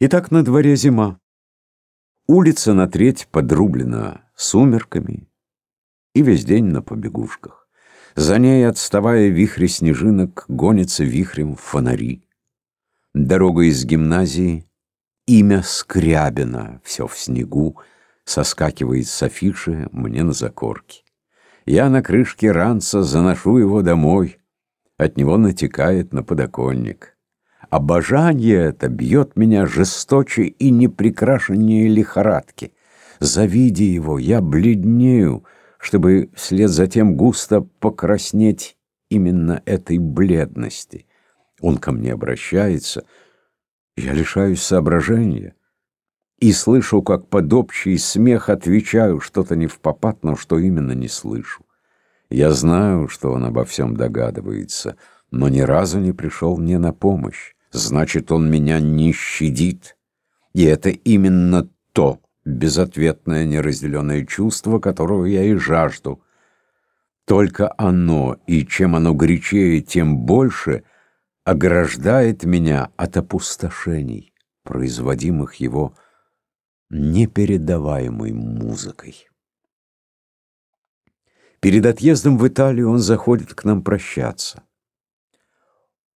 Итак, на дворе зима. Улица на треть подрублена сумерками и весь день на побегушках. За ней, отставая вихри снежинок, гонится вихрем фонари. Дорога из гимназии, имя Скрябина, все в снегу, соскакивает с афиши мне на закорке. Я на крышке ранца заношу его домой, от него натекает на подоконник. Обожание это бьет меня жесточе и непрекрашеннее лихорадки. Завидя его, я бледнею, чтобы вслед за тем густо покраснеть именно этой бледности. Он ко мне обращается, я лишаюсь соображения и слышу, как под общий смех отвечаю что-то не в попад, но что именно не слышу. Я знаю, что он обо всем догадывается, но ни разу не пришел мне на помощь значит, он меня не щадит. И это именно то безответное неразделенное чувство, которого я и жажду. Только оно, и чем оно горячее, тем больше ограждает меня от опустошений, производимых его непередаваемой музыкой. Перед отъездом в Италию он заходит к нам прощаться.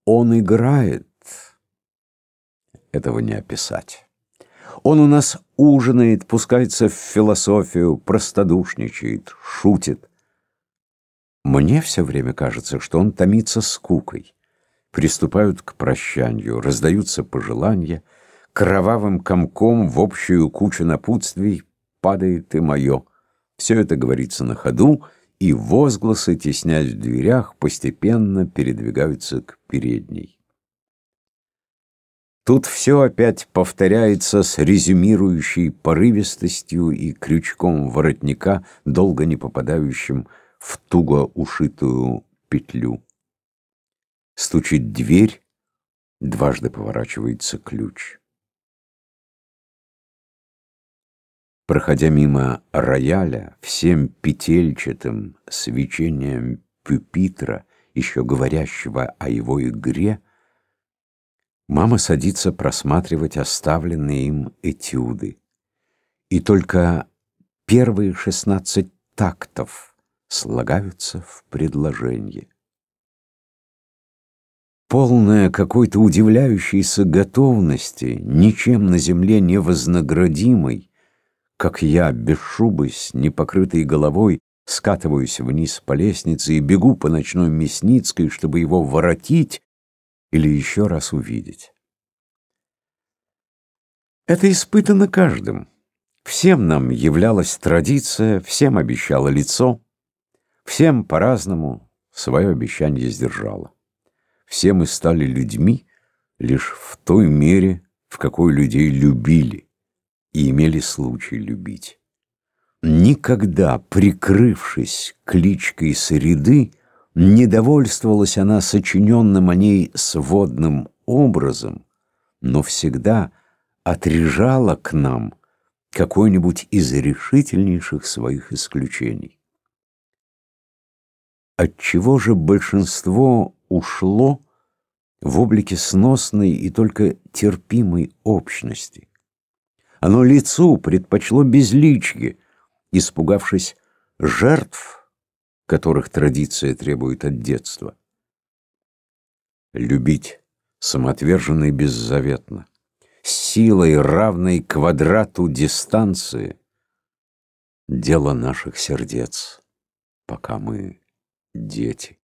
Он играет этого не описать. Он у нас ужинает, пускается в философию, простодушничает, шутит. Мне все время кажется, что он томится скукой. Приступают к прощанию, раздаются пожелания, кровавым комком в общую кучу напутствий падает и мое. Все это говорится на ходу, и возгласы, теснясь в дверях, постепенно передвигаются к передней. Тут все опять повторяется с резюмирующей порывистостью и крючком воротника, долго не попадающим в туго ушитую петлю. Стучит дверь, дважды поворачивается ключ. Проходя мимо рояля, всем петельчатым свечением пюпитра, еще говорящего о его игре, Мама садится просматривать оставленные им этюды. И только первые шестнадцать тактов слагаются в предложение. Полная какой-то удивляющейся готовности, ничем на земле не вознаградимой, как я, без шубы, с непокрытой головой, скатываюсь вниз по лестнице и бегу по ночной Мясницкой, чтобы его воротить, или еще раз увидеть. Это испытано каждым. Всем нам являлась традиция, всем обещало лицо, всем по-разному свое обещание сдержало. Все мы стали людьми лишь в той мере, в какой людей любили и имели случай любить. Никогда, прикрывшись кличкой среды, не довольствовалась она сочиненным о ней сводным образом, но всегда отрежала к нам какой-нибудь из решительнейших своих исключений. Отчего же большинство ушло в облике сносной и только терпимой общности? Оно лицу предпочло безличие, испугавшись жертв, которых традиция требует от детства. Любить самоотверженно и беззаветно, с силой, равной квадрату дистанции, дело наших сердец, пока мы дети.